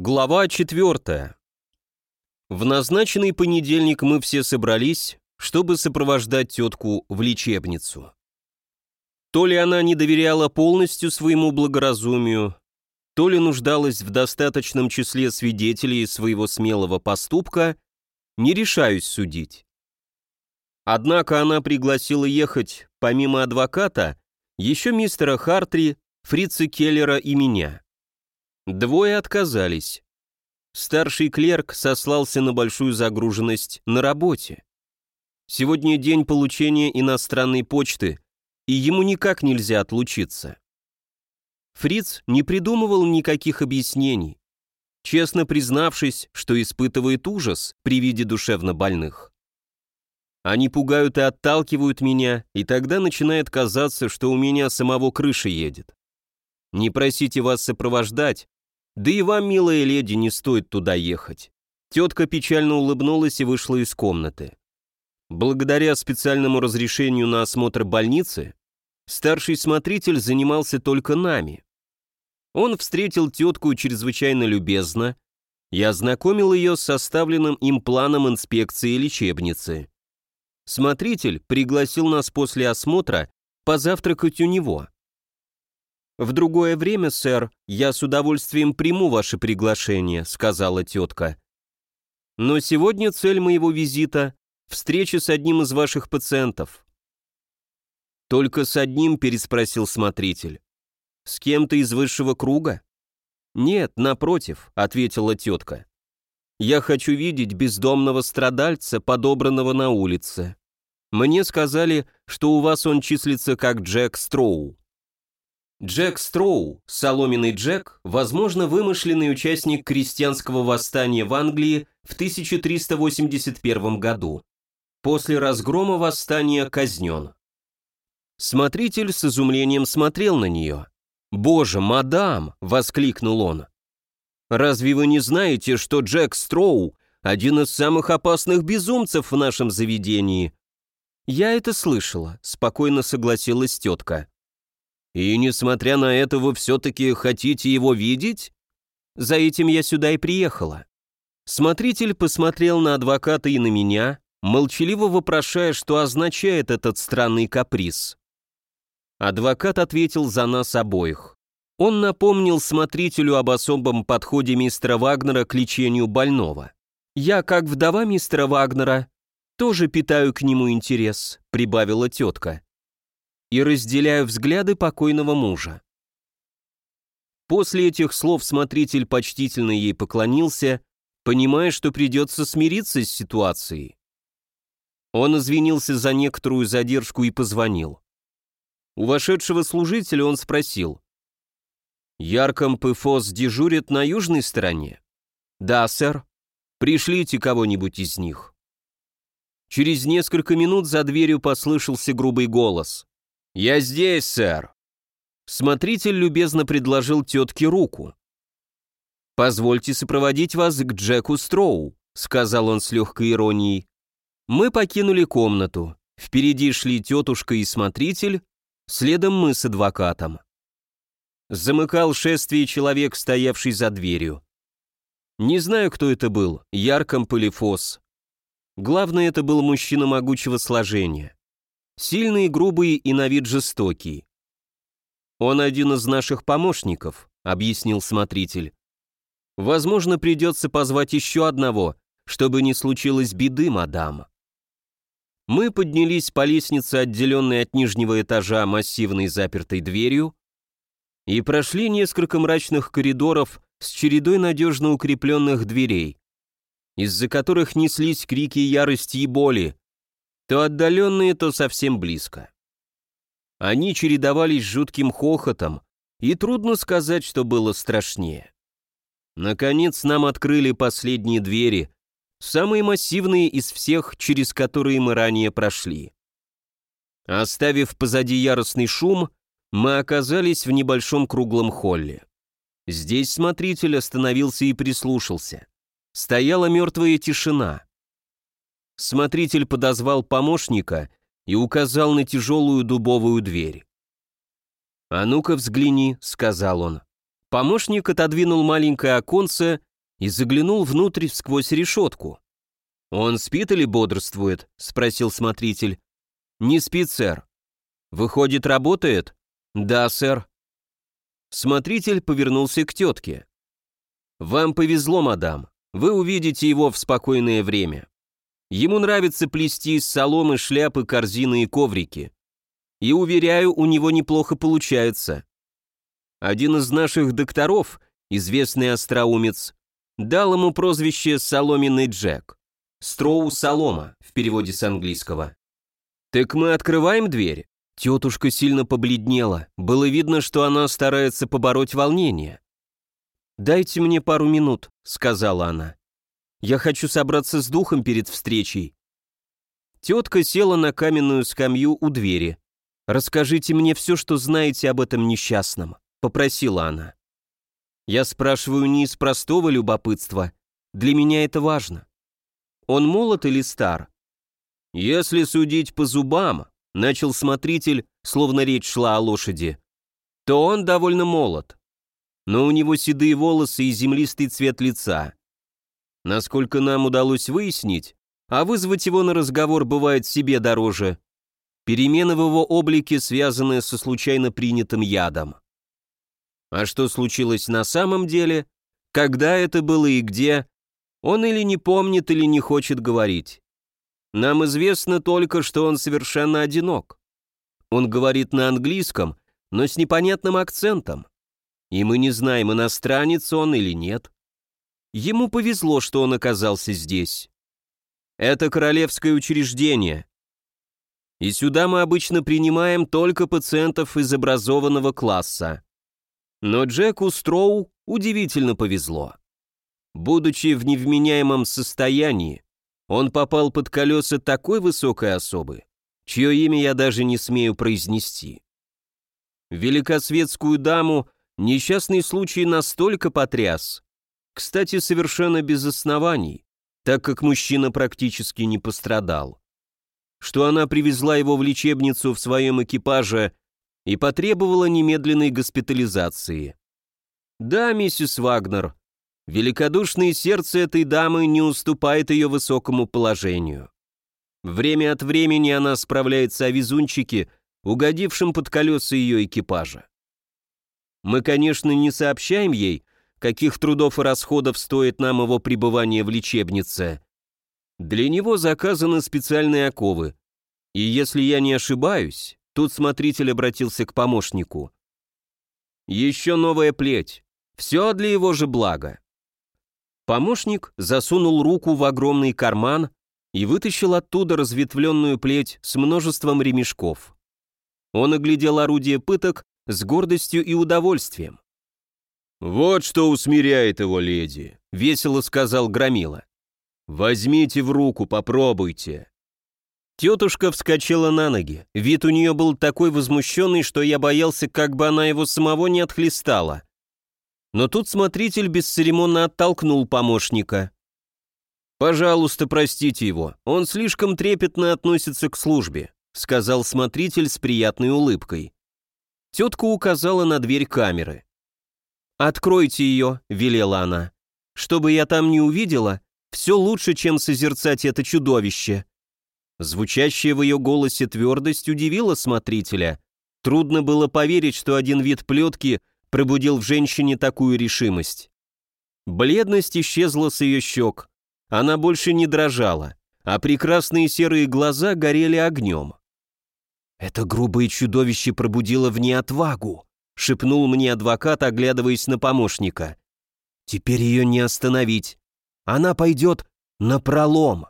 Глава 4. В назначенный понедельник мы все собрались, чтобы сопровождать тетку в лечебницу. То ли она не доверяла полностью своему благоразумию, то ли нуждалась в достаточном числе свидетелей своего смелого поступка, не решаюсь судить. Однако она пригласила ехать, помимо адвоката, еще мистера Хартри, фрица Келлера и меня. Двое отказались. Старший клерк сослался на большую загруженность на работе. Сегодня день получения иностранной почты, и ему никак нельзя отлучиться. Фриц не придумывал никаких объяснений, честно признавшись, что испытывает ужас при виде душевно больных. Они пугают и отталкивают меня, и тогда начинает казаться, что у меня самого крыша едет. Не просите вас сопровождать, да и вам, милая леди, не стоит туда ехать. Тетка печально улыбнулась и вышла из комнаты. Благодаря специальному разрешению на осмотр больницы, старший смотритель занимался только нами. Он встретил тетку чрезвычайно любезно и ознакомил ее с составленным им планом инспекции лечебницы. Смотритель пригласил нас после осмотра позавтракать у него. «В другое время, сэр, я с удовольствием приму ваше приглашение», — сказала тетка. «Но сегодня цель моего визита — встреча с одним из ваших пациентов». «Только с одним?» — переспросил смотритель. «С кем-то из высшего круга?» «Нет, напротив», — ответила тетка. «Я хочу видеть бездомного страдальца, подобранного на улице. Мне сказали, что у вас он числится как Джек Строу». Джек Строу, соломенный Джек, возможно, вымышленный участник крестьянского восстания в Англии в 1381 году. После разгрома восстания казнен. Смотритель с изумлением смотрел на нее. «Боже, мадам!» — воскликнул он. «Разве вы не знаете, что Джек Строу — один из самых опасных безумцев в нашем заведении?» «Я это слышала», — спокойно согласилась тетка. И, несмотря на это, вы все-таки хотите его видеть? За этим я сюда и приехала. Смотритель посмотрел на адвоката и на меня, молчаливо вопрошая, что означает этот странный каприз. Адвокат ответил за нас обоих. Он напомнил смотрителю об особом подходе мистера Вагнера к лечению больного. «Я, как вдова мистера Вагнера, тоже питаю к нему интерес», — прибавила тетка и разделяю взгляды покойного мужа. После этих слов смотритель почтительно ей поклонился, понимая, что придется смириться с ситуацией. Он извинился за некоторую задержку и позвонил. У вошедшего служителя он спросил. «Ярком ПФОС дежурит на южной стороне?» «Да, сэр. Пришлите кого-нибудь из них». Через несколько минут за дверью послышался грубый голос. «Я здесь, сэр!» Смотритель любезно предложил тетке руку. «Позвольте сопроводить вас к Джеку Строу», — сказал он с легкой иронией. Мы покинули комнату. Впереди шли тетушка и смотритель, следом мы с адвокатом. Замыкал шествие человек, стоявший за дверью. Не знаю, кто это был, Ярком Полифос. Главное, это был мужчина могучего сложения. Сильный, грубый и на вид жестокий. «Он один из наших помощников», — объяснил смотритель. «Возможно, придется позвать еще одного, чтобы не случилось беды, мадам». Мы поднялись по лестнице, отделенной от нижнего этажа массивной запертой дверью, и прошли несколько мрачных коридоров с чередой надежно укрепленных дверей, из-за которых неслись крики ярости и боли, то отдаленные, то совсем близко. Они чередовались жутким хохотом, и трудно сказать, что было страшнее. Наконец нам открыли последние двери, самые массивные из всех, через которые мы ранее прошли. Оставив позади яростный шум, мы оказались в небольшом круглом холле. Здесь смотритель остановился и прислушался. Стояла мертвая тишина. Смотритель подозвал помощника и указал на тяжелую дубовую дверь. «А ну-ка взгляни», — сказал он. Помощник отодвинул маленькое оконце и заглянул внутрь сквозь решетку. «Он спит или бодрствует?» — спросил смотритель. «Не спит, сэр». «Выходит, работает?» «Да, сэр». Смотритель повернулся к тетке. «Вам повезло, мадам. Вы увидите его в спокойное время. Ему нравится плести из соломы шляпы, корзины и коврики. И, уверяю, у него неплохо получается. Один из наших докторов, известный остроумец, дал ему прозвище «Соломенный Джек». «Строу Солома» в переводе с английского. «Так мы открываем дверь?» Тетушка сильно побледнела. Было видно, что она старается побороть волнение. «Дайте мне пару минут», — сказала она. «Я хочу собраться с духом перед встречей». Тетка села на каменную скамью у двери. «Расскажите мне все, что знаете об этом несчастном», — попросила она. «Я спрашиваю не из простого любопытства. Для меня это важно. Он молод или стар?» «Если судить по зубам», — начал смотритель, словно речь шла о лошади, «то он довольно молод. Но у него седые волосы и землистый цвет лица. Насколько нам удалось выяснить, а вызвать его на разговор бывает себе дороже, Перемены в его облике связаны со случайно принятым ядом. А что случилось на самом деле, когда это было и где, он или не помнит, или не хочет говорить. Нам известно только, что он совершенно одинок. Он говорит на английском, но с непонятным акцентом. И мы не знаем, иностранец он или нет. Ему повезло, что он оказался здесь. Это королевское учреждение, и сюда мы обычно принимаем только пациентов из образованного класса. Но Джеку Строу удивительно повезло. Будучи в невменяемом состоянии, он попал под колеса такой высокой особы, чье имя я даже не смею произнести. Великосветскую даму несчастный случай настолько потряс, кстати, совершенно без оснований, так как мужчина практически не пострадал что она привезла его в лечебницу в своем экипаже и потребовала немедленной госпитализации. Да, миссис Вагнер, великодушное сердце этой дамы не уступает ее высокому положению. Время от времени она справляется о везунчике, угодившем под колеса ее экипажа. Мы, конечно, не сообщаем ей, каких трудов и расходов стоит нам его пребывание в лечебнице, для него заказаны специальные оковы. И если я не ошибаюсь, тут смотритель обратился к помощнику. Еще новая плеть. Все для его же блага. Помощник засунул руку в огромный карман и вытащил оттуда разветвленную плеть с множеством ремешков. Он оглядел орудие пыток с гордостью и удовольствием. «Вот что усмиряет его, леди», — весело сказал Громила. «Возьмите в руку, попробуйте». Тетушка вскочила на ноги. Вид у нее был такой возмущенный, что я боялся, как бы она его самого не отхлестала. Но тут смотритель бесцеремонно оттолкнул помощника. «Пожалуйста, простите его, он слишком трепетно относится к службе», сказал смотритель с приятной улыбкой. Тетка указала на дверь камеры. «Откройте ее», — велела она. «Чтобы я там не увидела, все лучше, чем созерцать это чудовище». Звучащая в ее голосе твердость удивила смотрителя. Трудно было поверить, что один вид плетки пробудил в женщине такую решимость. Бледность исчезла с ее щек. Она больше не дрожала, а прекрасные серые глаза горели огнем. «Это грубое чудовище пробудило в ней отвагу», — шепнул мне адвокат, оглядываясь на помощника. «Теперь ее не остановить. Она пойдет на пролом.